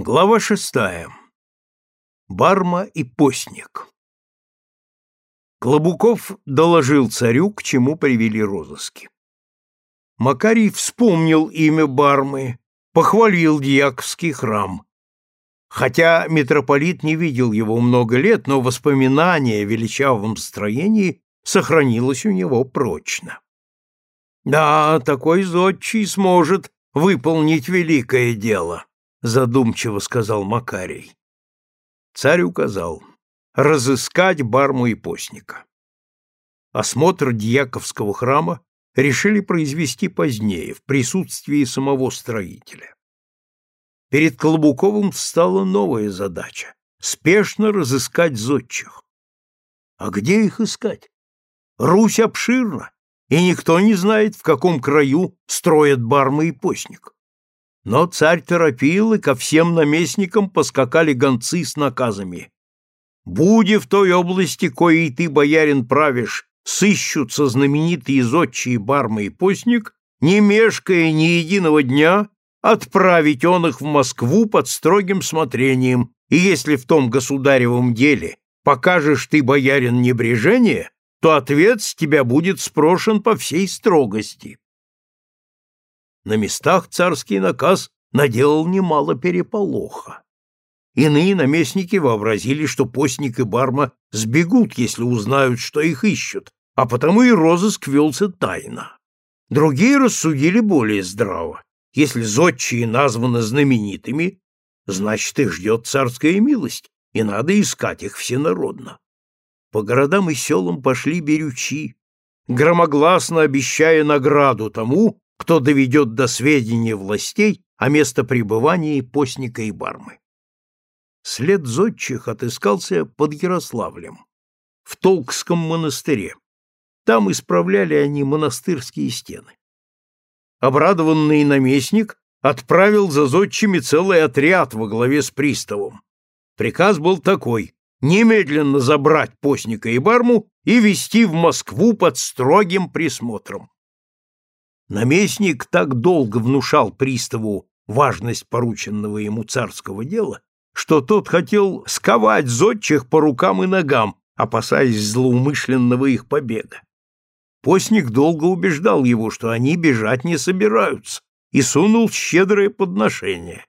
Глава шестая. Барма и постник. Клобуков доложил царю, к чему привели розыски. Макарий вспомнил имя Бармы, похвалил дьяковский храм. Хотя митрополит не видел его много лет, но воспоминание о величавом строении сохранилось у него прочно. Да, такой зодчий сможет выполнить великое дело задумчиво сказал Макарий. Царь указал разыскать барму и постника. Осмотр дьяковского храма решили произвести позднее, в присутствии самого строителя. Перед Колобуковым встала новая задача — спешно разыскать зодчих. А где их искать? Русь обширна, и никто не знает, в каком краю строят бармы и постник. Но царь торопил, и ко всем наместникам поскакали гонцы с наказами. «Буди в той области, коей ты, боярин, правишь, сыщутся знаменитые зодчие Барма и Постник, не мешкая ни единого дня, отправить он их в Москву под строгим смотрением, и если в том государевом деле покажешь ты, боярин, небрежение, то ответ с тебя будет спрошен по всей строгости. На местах царский наказ наделал немало переполоха. Иные наместники вообразили, что постник и барма сбегут, если узнают, что их ищут, а потому и розыск велся тайно. Другие рассудили более здраво. Если зодчие названы знаменитыми, значит, их ждет царская милость, и надо искать их всенародно. По городам и селам пошли берючи, громогласно обещая награду тому, кто доведет до сведения властей о местопребывании постника и бармы. След зодчих отыскался под Ярославлем, в Толкском монастыре. Там исправляли они монастырские стены. Обрадованный наместник отправил за зодчими целый отряд во главе с приставом. Приказ был такой — немедленно забрать постника и барму и везти в Москву под строгим присмотром. Наместник так долго внушал приставу важность порученного ему царского дела, что тот хотел сковать зодчих по рукам и ногам, опасаясь злоумышленного их побега. Постник долго убеждал его, что они бежать не собираются, и сунул щедрое подношение.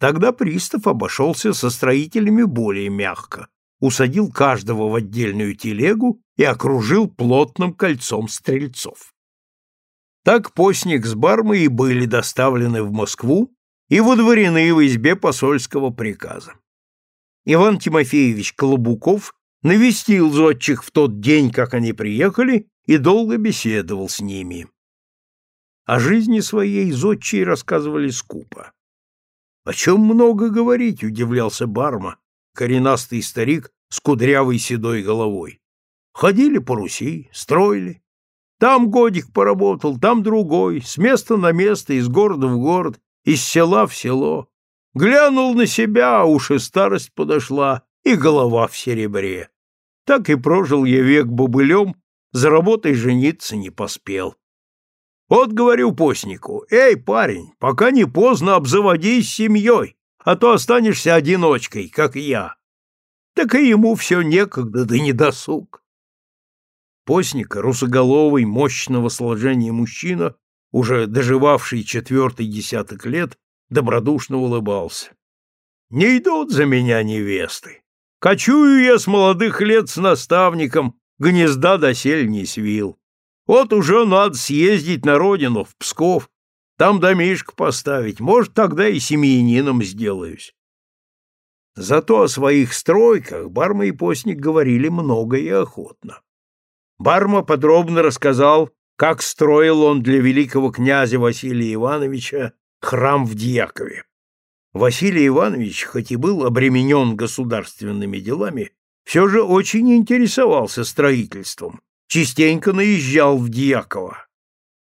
Тогда пристав обошелся со строителями более мягко, усадил каждого в отдельную телегу и окружил плотным кольцом стрельцов. Так постник с бармой и были доставлены в Москву и водворены в избе посольского приказа. Иван Тимофеевич Колобуков навестил зодчих в тот день, как они приехали, и долго беседовал с ними. О жизни своей зодчие рассказывали скупо. — О чем много говорить, — удивлялся Барма, коренастый старик с кудрявой седой головой. Ходили по Руси, строили, там годик поработал, там другой, с места на место, из города в город, из села в село. Глянул на себя, а уж и старость подошла, и голова в серебре. Так и прожил я век бобылем, за работой жениться не поспел. Вот говорю постнику, эй, парень, пока не поздно обзаводись семьей, а то останешься одиночкой, как я. Так и ему все некогда, да не досуг. Постника, русоголовый, мощного сложения мужчина, уже доживавший четвертый десяток лет, добродушно улыбался. «Не идут за меня невесты. Кочую я с молодых лет с наставником, гнезда досель не свил. Вот уже надо съездить на родину, в Псков, там домишко поставить, может, тогда и семьянином сделаюсь». Зато о своих стройках Барма и Постник говорили много и охотно. Барма подробно рассказал, как строил он для великого князя Василия Ивановича храм в Дьякове. Василий Иванович, хоть и был обременен государственными делами, все же очень интересовался строительством, частенько наезжал в Дьяково.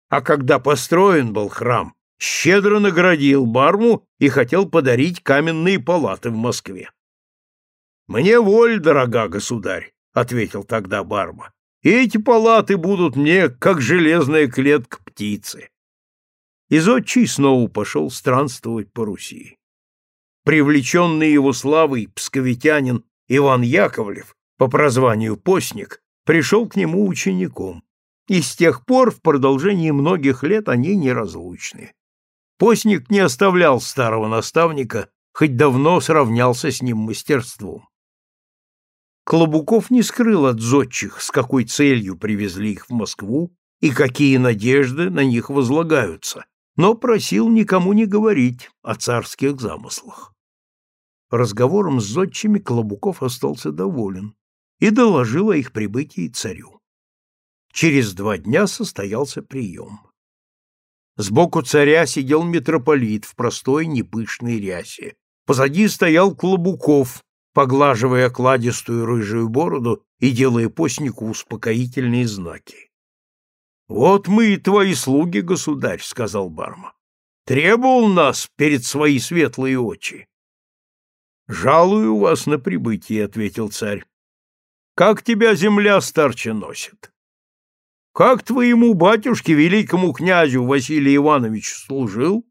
А когда построен был храм, щедро наградил Барму и хотел подарить каменные палаты в Москве. «Мне воль, дорога государь», — ответил тогда Барма и эти палаты будут мне, как железная клетка птицы. И зодчий снова пошел странствовать по Руси. привлеченный его славой псковитянин Иван Яковлев, по прозванию Постник, пришел к нему учеником, и с тех пор в продолжении многих лет они неразлучны. Постник не оставлял старого наставника, хоть давно сравнялся с ним мастерством. Клобуков не скрыл от зодчих, с какой целью привезли их в Москву и какие надежды на них возлагаются, но просил никому не говорить о царских замыслах. Разговором с зодчими Клобуков остался доволен и доложил о их прибытии царю. Через два дня состоялся прием. Сбоку царя сидел митрополит в простой непышной рясе. Позади стоял Клобуков, поглаживая кладистую рыжую бороду и делая постнику успокоительные знаки. — Вот мы и твои слуги, государь, — сказал Барма. — Требовал нас перед свои светлые очи. — Жалую вас на прибытие, — ответил царь. — Как тебя земля старче носит? — Как твоему батюшке, великому князю Василию Ивановичу, служил,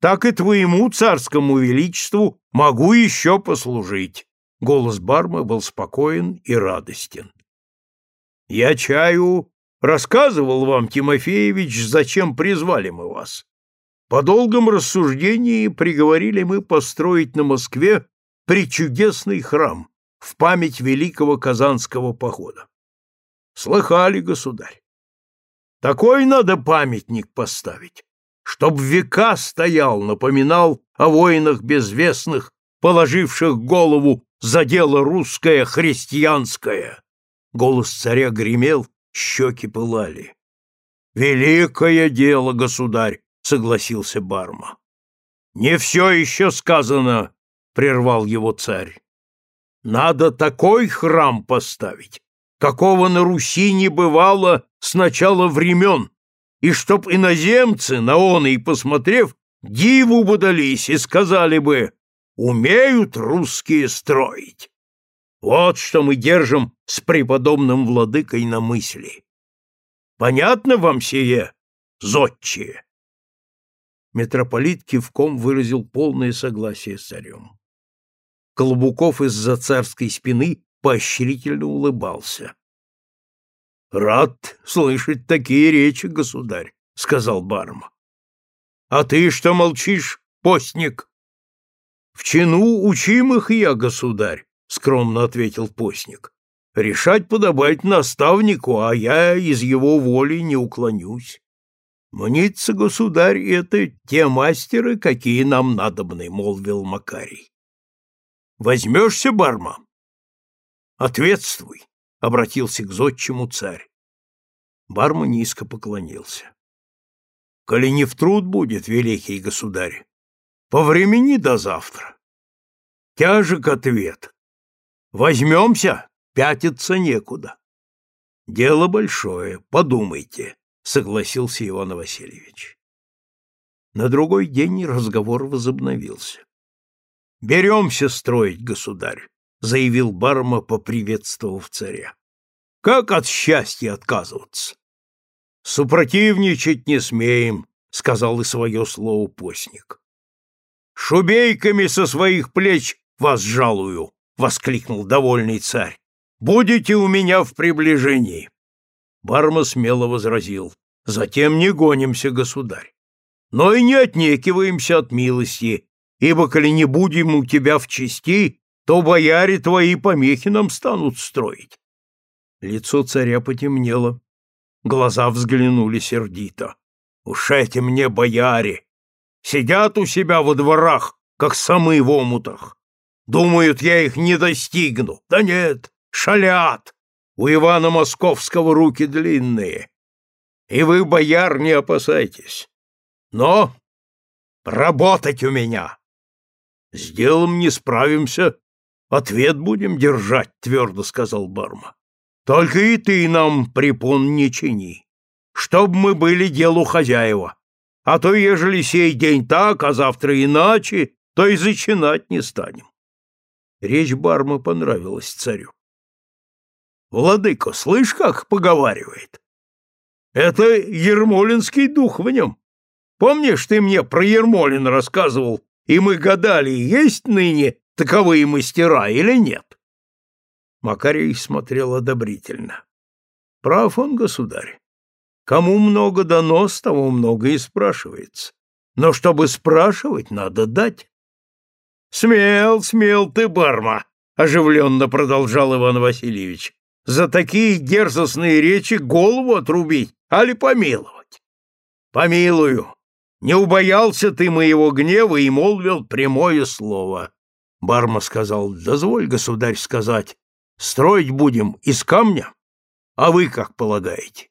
так и твоему царскому величеству могу еще послужить. Голос Барма был спокоен и радостен. «Я чаю рассказывал вам, Тимофеевич, зачем призвали мы вас. По долгом рассуждении приговорили мы построить на Москве причудесный храм в память великого Казанского похода. Слыхали, государь? Такой надо памятник поставить, чтоб века стоял, напоминал о воинах безвестных, положивших голову за дело русское христианское!» Голос царя гремел, щеки пылали. «Великое дело, государь!» — согласился Барма. «Не все еще сказано!» — прервал его царь. «Надо такой храм поставить, какого на Руси не бывало с начала времен, и чтоб иноземцы, на он и посмотрев, диву бодались и сказали бы, умеют русские строить. Вот что мы держим с преподобным владыкой на мысли. Понятно вам сие, зодчие? Митрополит кивком выразил полное согласие с царем. Колобуков из-за царской спины поощрительно улыбался. — Рад слышать такие речи, государь, — сказал Барма. — А ты что молчишь, постник? В чину учимых я, государь, скромно ответил постник. Решать подобает наставнику, а я из его воли не уклонюсь. Мнится, государь, это те мастеры, какие нам надобны, молвил Макарий. Возьмешься, барма? Ответствуй, обратился к зодчему царь. Барма низко поклонился. Коли не в труд будет, великий государь, по времени до завтра. Тяжек ответ. Возьмемся, пятиться некуда. Дело большое, подумайте, согласился Иван Васильевич. На другой день разговор возобновился. Беремся строить, государь, заявил Барма, поприветствовав царя. Как от счастья отказываться? Супротивничать не смеем, сказал и свое слово постник. Шубейками со своих плеч вас жалую, воскликнул довольный царь. Будете у меня в приближении. Барма смело возразил: затем не гонимся, государь. Но и не отнекиваемся от милости, ибо коли не будем у тебя в чести, то бояре твои помехи нам станут строить. Лицо царя потемнело, глаза взглянули сердито. Уж эти мне бояре, Сидят у себя во дворах, как самы в омутах. Думают, я их не достигну. Да нет, шалят. У Ивана Московского руки длинные. И вы, бояр, не опасайтесь. Но работать у меня. С делом не справимся, ответ будем держать, твердо сказал Барма. Только и ты нам препон не чини, чтоб мы были делу хозяева. А то, ежели сей день так, а завтра иначе, то и зачинать не станем. Речь Барма понравилась царю. Владыка, слышь, как поговаривает? Это ермолинский дух в нем. Помнишь, ты мне про Ермолин рассказывал, и мы гадали, есть ныне таковые мастера или нет. Макарий смотрел одобрительно. Прав он, государь. Кому много дано, с того много и спрашивается. Но чтобы спрашивать, надо дать. Смел, смел ты, барма, оживленно продолжал Иван Васильевич. За такие дерзостные речи голову отрубить, али помиловать? Помилую. Не убоялся ты моего гнева и молвил прямое слово. Барма сказал, дозволь, государь, сказать, строить будем из камня? А вы как полагаете?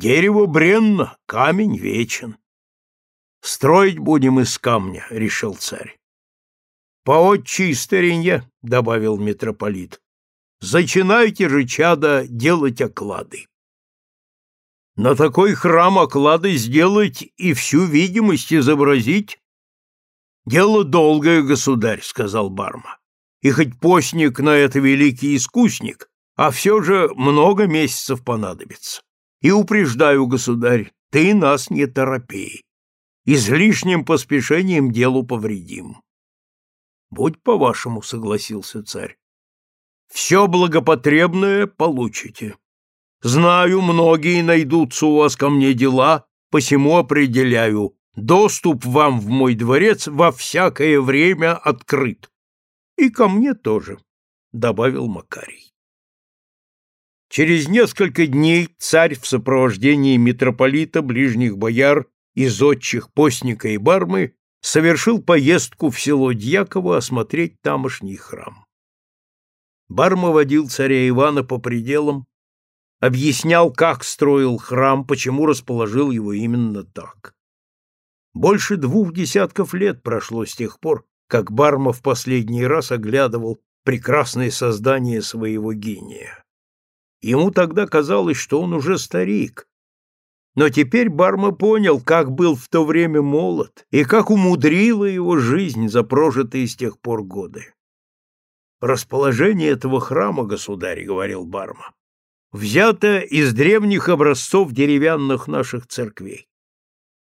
Дерево бренно, камень вечен. Строить будем из камня, решил царь. По отчей старине, добавил митрополит, зачинайте же, чада, делать оклады. На такой храм оклады сделать и всю видимость изобразить? Дело долгое, государь, сказал Барма. И хоть постник на это великий искусник, а все же много месяцев понадобится. И упреждаю, государь, ты нас не торопей. Излишним поспешением делу повредим. Будь по-вашему, согласился царь. Все благопотребное получите. Знаю, многие найдутся у вас ко мне дела, посему определяю, доступ вам в мой дворец во всякое время открыт. И ко мне тоже, добавил Макарий. Через несколько дней царь в сопровождении митрополита, ближних бояр и зодчих постника и бармы совершил поездку в село Дьяково осмотреть тамошний храм. Барма водил царя Ивана по пределам, объяснял, как строил храм, почему расположил его именно так. Больше двух десятков лет прошло с тех пор, как Барма в последний раз оглядывал прекрасное создание своего гения. Ему тогда казалось, что он уже старик. Но теперь Барма понял, как был в то время молод и как умудрила его жизнь за прожитые с тех пор годы. «Расположение этого храма, государь, — говорил Барма, — взято из древних образцов деревянных наших церквей.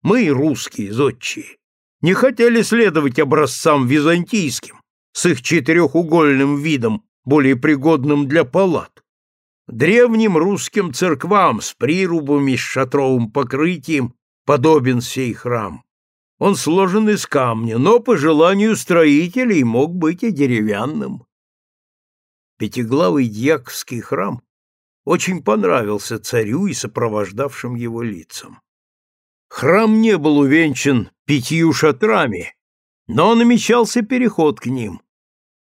Мы, русские, зодчие, не хотели следовать образцам византийским, с их четырехугольным видом, более пригодным для палат древним русским церквам с прирубами, с шатровым покрытием подобен сей храм. Он сложен из камня, но по желанию строителей мог быть и деревянным. Пятиглавый дьяковский храм очень понравился царю и сопровождавшим его лицам. Храм не был увенчан пятью шатрами, но намечался переход к ним.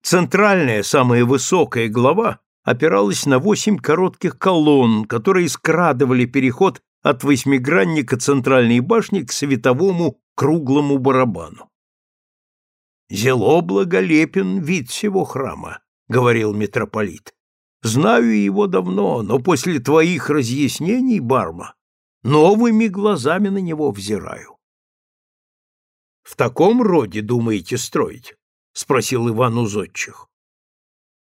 Центральная, самая высокая глава опиралась на восемь коротких колонн, которые скрадывали переход от восьмигранника центральной башни к световому круглому барабану. «Зело благолепен вид всего храма», — говорил митрополит. «Знаю его давно, но после твоих разъяснений, Барма, новыми глазами на него взираю». «В таком роде думаете строить?» — спросил Иван Узотчих.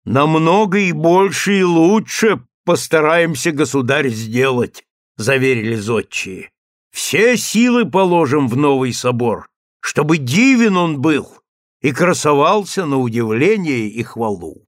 Намного и больше и лучше постараемся, государь, сделать, заверили зодчие. Все силы положим в новый собор, чтобы дивен он был и красовался на удивление и хвалу.